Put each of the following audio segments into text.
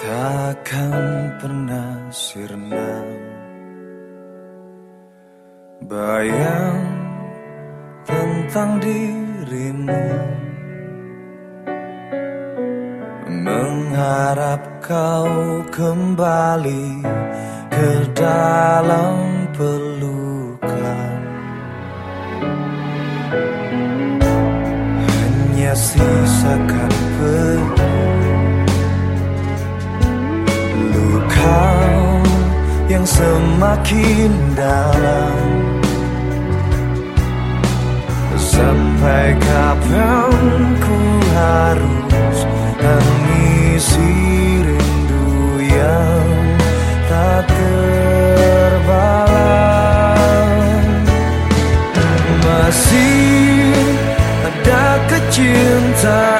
Takkan pernah sirna. Bayang tentang dirimu. Mengharap kau kembali ke dalam pelukan. Hanya sisakan pedih yang semakin dalam. Sampai kapan ku harus tangisi rindu yang tak terbalas? Masih ada kecintaan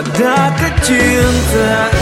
ada kecintaan